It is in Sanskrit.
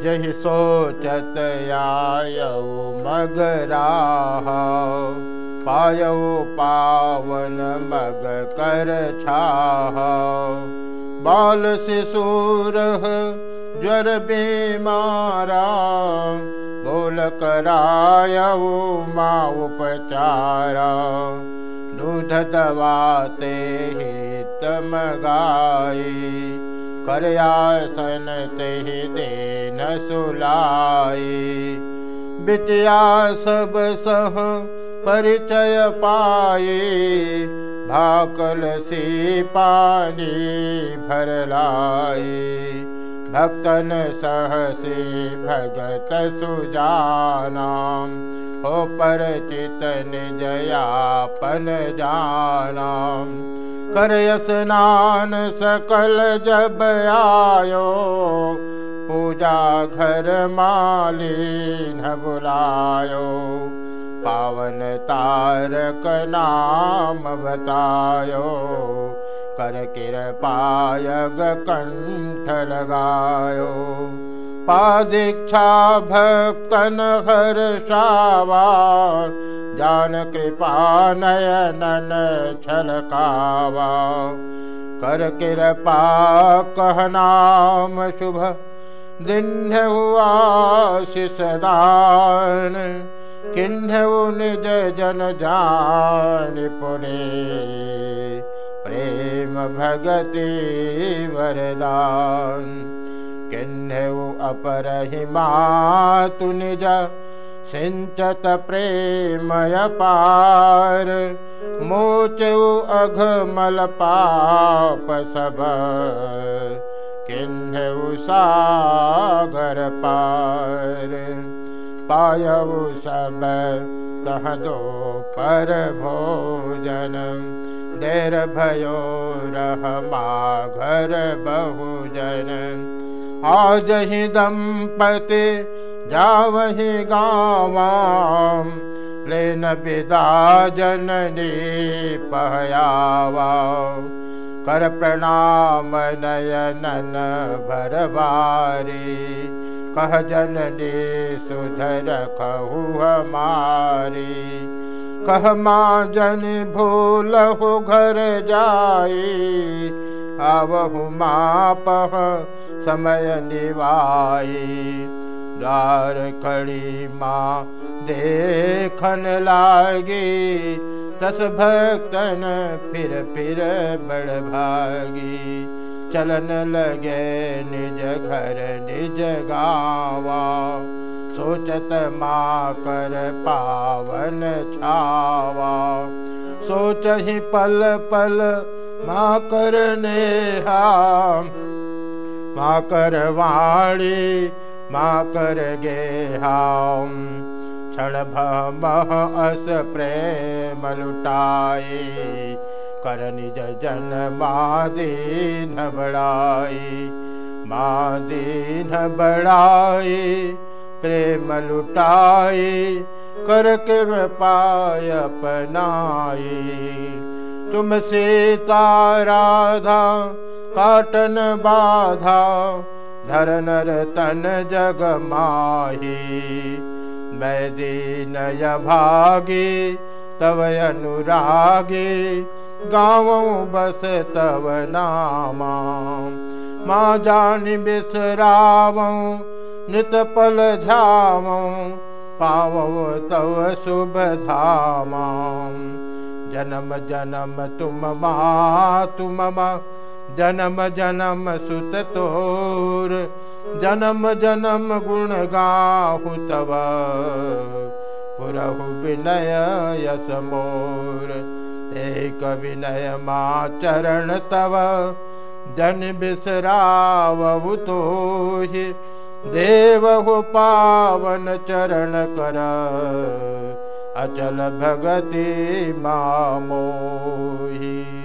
जहि सोचत आयौ मगराह। पायौ पावन मग कर छाह। बाल शिशुरः ज्वर बीमारा। बोल करायौ मा उपचारा। दूध दवाते हित मगाई। करयासन ते देन सुलाई। बिटिया सब सह परिचय पाए भाकल सी पानी भर लाए भक्तन सहसे भगत सुजानाम हो परिचित जयापन जानाम। कर स्नान सकल जब आयो, पूजा घर मालिन बुलायो। पावन तारक नाम बतायो कर कृपायग कंठ लगायो। पादीक्षा भक्तन हर शावा जान कृपा नयनन छलकावा कर कृपा कहनाम शुभ दिन्ह हुआ शिषदान किन्ह निज जन जान पुरे प्रेम भगति वरदान। किन्ह अपर हिमा तु निज सिंचत प्रेमय पार। मोचौ अघमल पाप सब किन्हु सागर पार। पायऊ सब कह दो पर भोजन देर भयो रहमा घर बहुजन आज ही दंपति जावहि गावा। लेन विदा जननी पहयावा। कर प्रणाम नयनन भरबारी कह जननी सुधर कहु हमारी कह माँ जन भूलहु घर जाई आवहु माँ पह समय निवाई द्वार खड़ी माँ देखन लागी। तस भक्तन फिर फिर बड़ भागी चलन लगे निज घर, निज गावा। सोचत माँ कर पावन छावा। सोच ही पल पल माँ कर नेहा। माँ कर वाणी, मा कर गे हाम क्षण अस प्रेम लुटाए कर निज जन मादीन बड़ाई मादीन बड़ाई प्रेम लुटाई कर कृपाय अपनाई तुम सीता राधा काटन बाधा धर नर तन जग माही। मैं दीन भागी तव अनुरागी गाँव बस तव नामा। माँ जानी तव शुभ धामा। जन्म जन्म तुम मा तुम जन्म जन्म सुत तोर। जन्म जन्म गुण गाहु तब पुरहु विनय यस मोर एक विनय मा चरण तव जन बिसरावु तो देवहु पावन चरण कर। अचल भगति मामोही